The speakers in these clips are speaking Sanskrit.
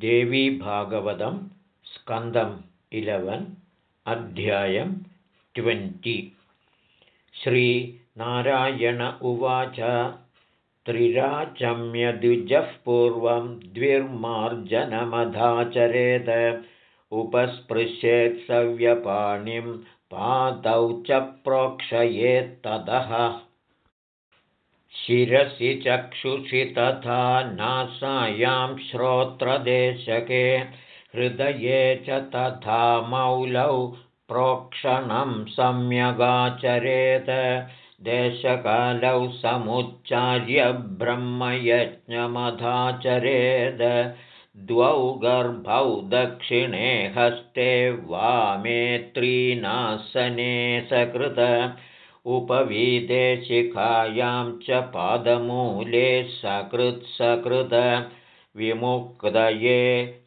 देवीभागवतं स्कन्दम् इलेवन् अध्यायं ट्वेण्टि। श्रीनारायण उवाच त्रिराचम्यद्विजः पूर्वं द्विर्मार्जनमधाचरेत् उपस्पृश्येत्सव्यपाणिं पादौ च प्रोक्षयेत्ततः शिरसि चक्षुषि तथा नासायां श्रोत्रदेशके हृदये च तथा मौलौ प्रोक्षणं सम्यगाचरेत्। देशकालौ समुच्चार्य ब्रह्मयज्ञमधाचरेद। द्वौ गर्भौ दक्षिणे हस्ते वामे त्रीनासने सकृत उपवीते शिखायां च पादमूले सकृत्सकृत विमुक्तये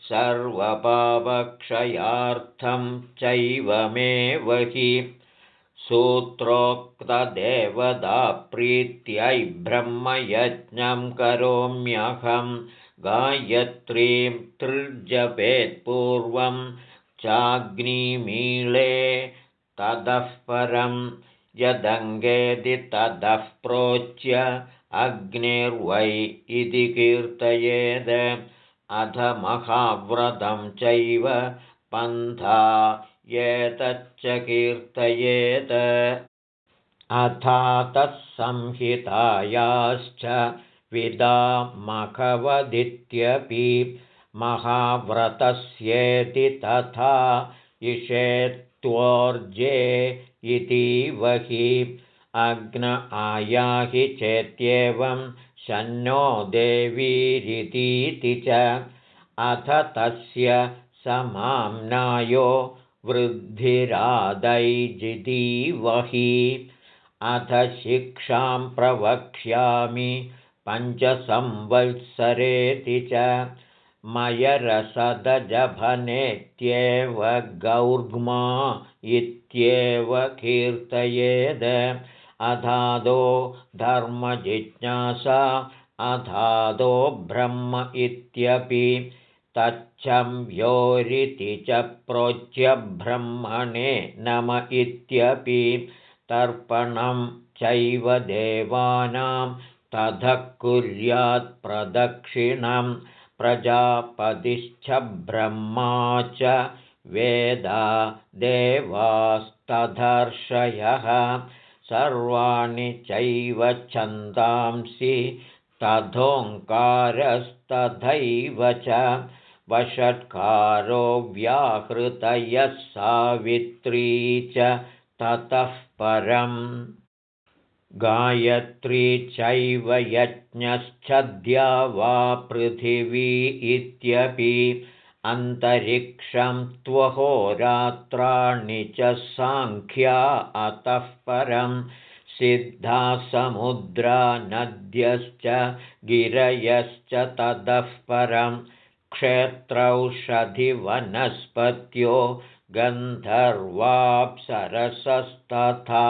सर्वपावक्षयार्थं चैवमेव हि प्रीत्यै ब्रह्मयज्ञं करोम्यहं गायत्रीं तृजपेत्पूर्वं चाग्निमीळे ततः परं यदङ्गेदि ततः प्रोच्य अग्निर्वै इति कीर्तयेद्। अध महाव्रतं चैव पन्था एतच्च कीर्तयेत् अथातः संहितायाश्च विदामखवदित्यपि महाव्रतस्येति तथा इषेत्वोर्जे इति वहि। अग्न आयाहि चेत्येवं शन्नो देवीरितीति च। अथ तस्य समाम्नायो वृद्धिरादैजितीवहि अथ शिक्षां प्रवक्ष्यामि पञ्चसंवत्सरेति च मयरसदजभनेत्येव गौर्ग्मा इत्येव कीर्तयेद्। अधादो धर्मजिज्ञासा अधादो ब्रह्म इत्यपि तच्छं योरिति च प्रोच्य ब्रह्मणे नम इत्यपि तर्पणं चैव देवानां ततः कुर्यात्प्रदक्षिणं प्रजापतिश्च ब्रह्मा च वेदा देवास्तदर्शयः। सर्वाणि चैव छन्दांसि तथोङ्कारस्तथैव च। वषट्कारो व्याहृतयः सावित्री च ततः परम्। गायत्री चैव यज्ञश्चद्या वा पृथिवी इत्यपि अन्तरिक्षं त्वहोरात्राणि च साङ्ख्या अतः परं सिद्धासमुद्रा नद्यश्च गिरयश्च ततः परं क्षेत्रौषधिवनस्पत्यो गन्धर्वाप्सरसस्तथा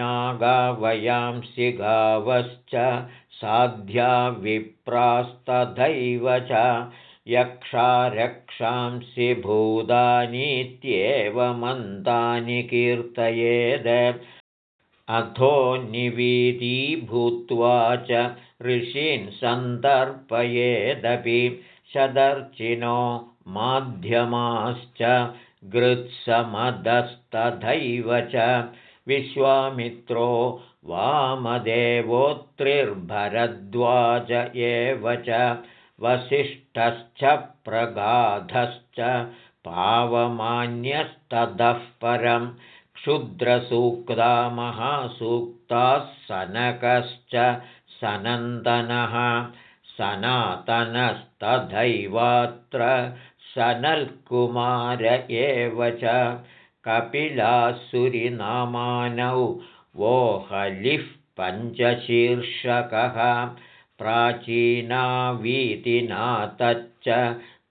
नागावयांसि गावश्च साध्या विप्रास्तथैव च यक्षारक्षांसि भूतानीत्येवमन्तानि कीर्तयेद्। अथो निवीदीभूत्वा च ऋषीन् सन्दर्पयेदपि शदर्चिनो माध्यमाश्च गृत्समदस्तथैव च। विश्वामित्रो वामदेवोत्रिर्भरद्वाज एव च वसिष्ठश्च प्रगाधश्च पावमान्यस्ततः परं क्षुद्रसूक्ता महासूक्ताः सनकश्च सनन्दनः सनातनस्तथैवात्र सनल्कुमार एव च कपिलासुरिनामानौ वोहलिः पञ्चशीर्षकः प्राचीनावीतिनाथच्च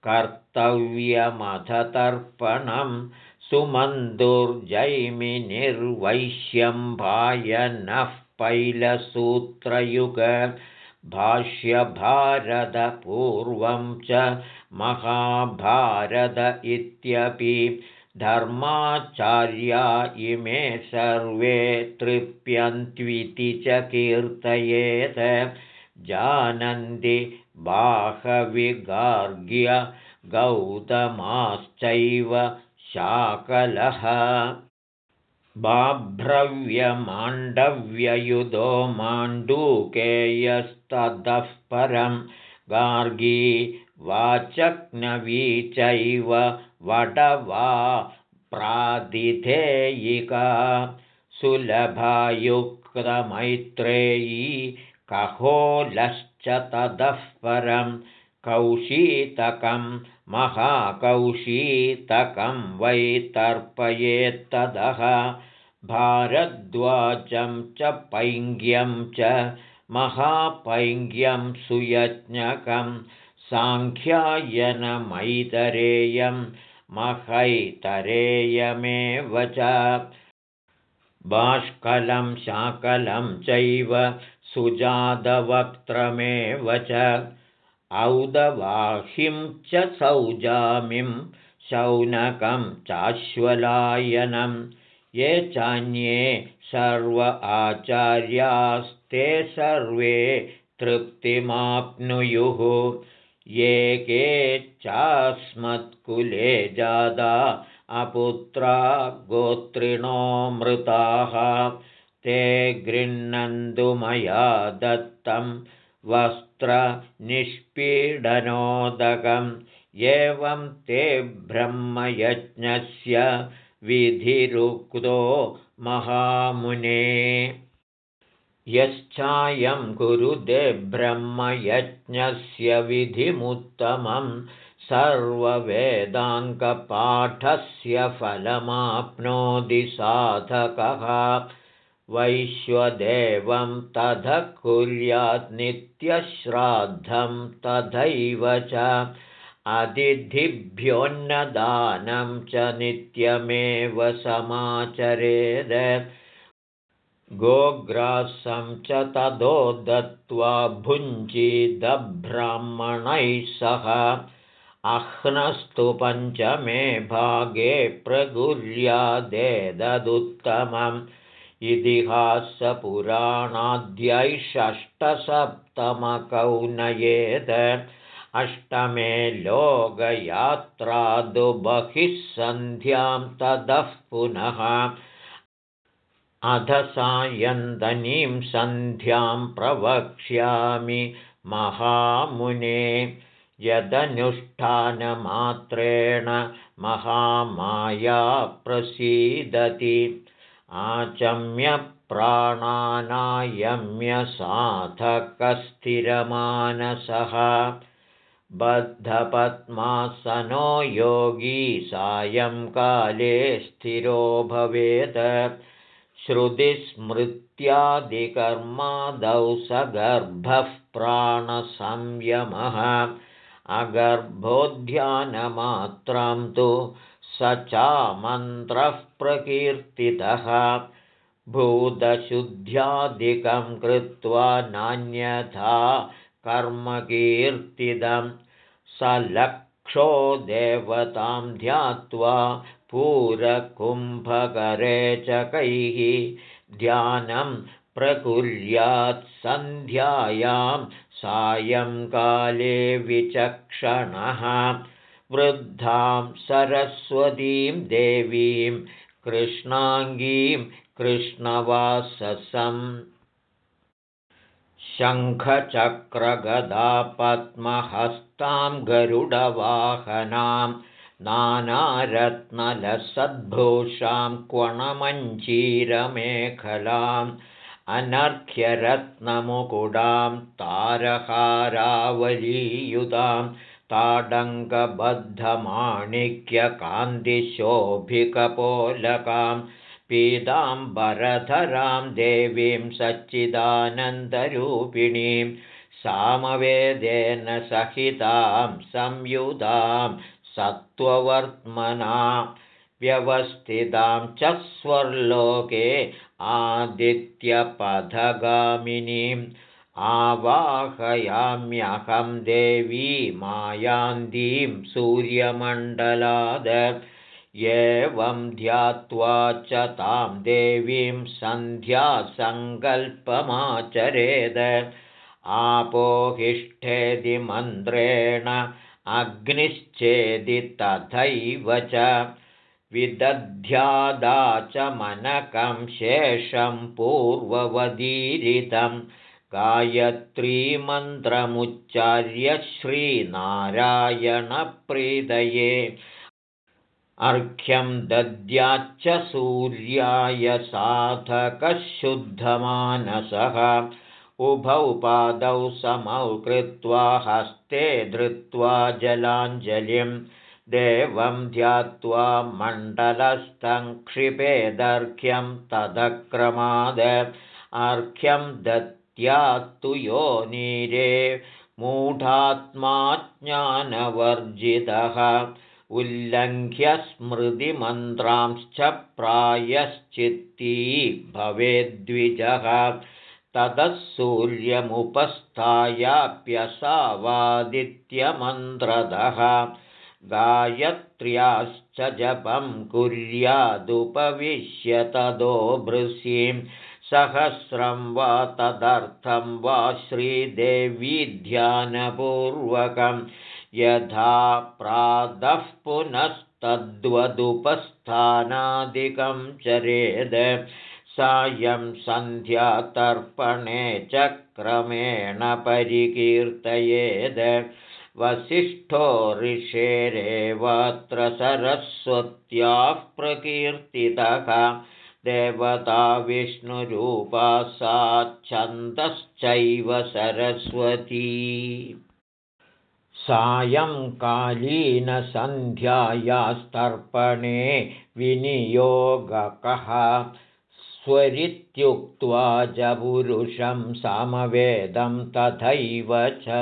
कर्तव्यमथतर्पणं सुमन्दुर्जैमिनिर्वैश्यम्भायनः पैलसूत्रयुग भाष्यभारतपूर्वं च महाभारत इत्यपि धर्माचार्या इमे सर्वे तृप्यन्त्विति च कीर्तयेत्। जानन्ति बाहविगार्ग्य गौतमाश्चैव शाकलः। बाभ्रव्यमाण्डव्ययुधो माण्डूकेयस्ततः परं गार्गी वाचक्नवी चैव वडवा प्रादिधेयिका सुलभायुक्तमैत्रेयी कहोलश्च ततः परं कौशीतकं महाकौशीतकं वै तर्पयेत्तदः भारद्वाजं च पैङ्ग्यं च महापैङ्ग्यं सुयज्ञकं साङ्ख्यायनमैतरेयं महैतरेयमेव च बाष्कलं शाकलं चैव सुजातवक्त्रमेव च। औदवाहिं च सौजामिं शौनकं चाश्वलायनं। ये चान्ये सर्व आचार्यास्ते सर्वे तृप्तिमाप्नुयुः ये के चास्मत्कुले जादा अपुत्रा गोत्रिणो मृताः। ते गृह्णन्तु मया दत्तं वस्त्रनिष्पीडनोदकम्। एवं ते ब्रह्मयज्ञस्य विधिरुक्तो महामुने यश्चायं कुरुदे ब्रह्मयज्ञस्य विधिमुत्तमं सर्ववेदाङ्गपाठस्य फलमाप्नोति साधकः। वैश्वदेवं तथ कुर्यात् नित्यश्राद्धं तथैव च अतिथिभ्योन्नदानं च नित्यमेव समाचरेद गोग्रासं च तदो दत्त्वा भुञ्जीदब्राह्मणैः सह अह्नस्तु पञ्चमे भागे प्रगुर्यादेददुत्तमम् इतिहासपुराणाद्यै षष्टसप्तमकौ नयेत् अष्टमे लोकयात्रादुबहिः सन्ध्यां ततः पुनः अध सायन्दनीं सन्ध्यां प्रवक्ष्यामि महामुने। यदनुष्ठानमात्रेण महामाया प्रसीदति। आचम्यप्राणानायम्यसाधकस्थिरमानसः बद्धपद्मासनो योगी सायङ्काले स्थिरो भवेत् श्रुतिस्मृत्यादिकर्मादौ सगर्भः प्राणसंयमः। अगर्भोद्यानमात्रं तु स चामन्त्रः प्रकीर्तितः। भूतशुद्ध्यादिकं कृत्वा नान्यथा कर्मकीर्तितं। स लक्षो देवतां ध्यात्वा पूरकुम्भकरे च कैः ध्यानं प्रकुर्यात् सन्ध्यायां सायङ्काले विचक्षणः। वृद्धां सरस्वतीं देवीं कृष्णाङ्गीं कृष्णवाससं। शङ्खचक्रगदापद्महस्तां गरुडवाहनां नानारत्नलसद्भूषां क्वणमञ्जीरमेखलाम् अनर्घ्यरत्नमुकुडां तारहारावलीयुतां ताडङ्गबद्धमाणिक्यकान्तिशोभिकपोलकां पीताम्बरधरां देवीं सच्चिदानन्दरूपिणीं सामवेदेन सहितां संयुधां सत्त्ववर्त्मना व्यवस्थितां च स्वर्लोके आदित्यपथगामिनीं आवाहयाम्यहं देवी मायान्दीं सूर्यमण्डलाद। एवं ध्यात्वा च तां देवीं सन्ध्यासङ्कल्पमाचरेद। आपोहिष्ठेदि मन्त्रेण अग्निश्चेदि तथैव च विदध्यादा च मनकं शेषं पूर्ववदीरितं। गायत्रीमन्त्रमुच्चार्य श्रीनारायणप्रीदये अर्घ्यं दद्याच्च सूर्याय साधकः शुद्धमानसः उभौ पादौ समौ कृत्वा हस्ते धृत्वा जलाञ्जलिं देवं ध्यात्वा मण्डलस्थं क्षिपेदर्घ्यं तदक्रमाद अर्घ्यं दत्यात्तु यो नीरे मूढात्मा ज्ञानवर्जितः उल्लङ्घ्य स्मृतिमन्त्रांश्च प्रायश्चित्ती भवेद्विजः ततः सूर्यमुपस्थायाप्यसावादित्यमन्त्रदः गायत्र्याश्च जपं कुर्यादुपविश्य तदो भृशीं सहस्रं वा तदर्थं वा श्रीदेवीध्यानपूर्वकम् यथा प्रातः पुनस्तद्वदुपस्थानादिकं चरेद सायं सन्ध्यातर्पणे च क्रमेण परिकीर्तयेद। वसिष्ठो ऋषेरेवत्र सरस्वत्याः प्रकीर्तितः। देवता विष्णुरूपा सा छन्दश्चैव सरस्वती। सायङ्कालीनसन्ध्यायास्तर्पणे विनियोगकः स्वरित्युक्त्वा पुरुषं समवेदं तथैव च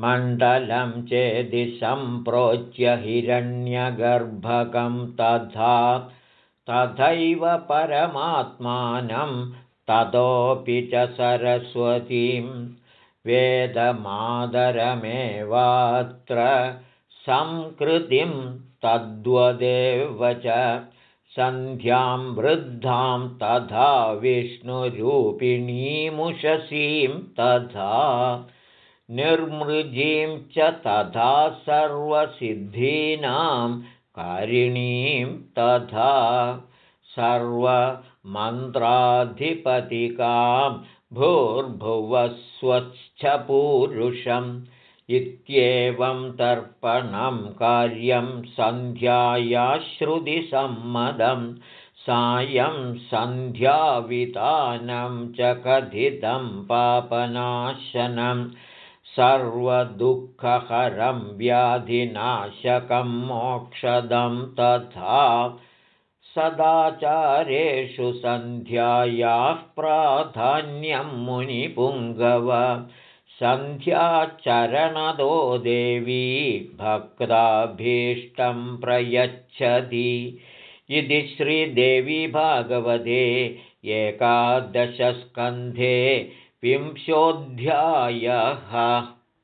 मण्डलं चेदि सम्प्रोच्य हिरण्यगर्भकं तथा तथैव परमात्मानं ततोऽपि च सरस्वतीम् वेदमादरमेवात्र संकृतिं तद्वदेव च सन्ध्यां वृद्धां तथा विष्णुरूपिणीमुषसीं तथा निर्मृजीं च तथा सर्वसिद्धीनां कारिणीं तथा सर्वमन्त्राधिपतिकां भूर्भुवस्वच्छपूरुषम् इत्येवं तर्पणं कार्यं सन्ध्यायाश्रुतिसम्मदं सायं सन्ध्यावितानं च कथितं पापनाशनं सर्वदुःखहरं व्याधिनाशकं मोक्षदं तथा सदाचारेषु सन्ध्यायाः प्राधान्यं मुनिपुङ्गव सन्ध्याचरणदो देवी भक्ताभीष्टं प्रयच्छति। इति श्रीदेवी भागवते एकादशस्कन्धे विंशोऽध्यायः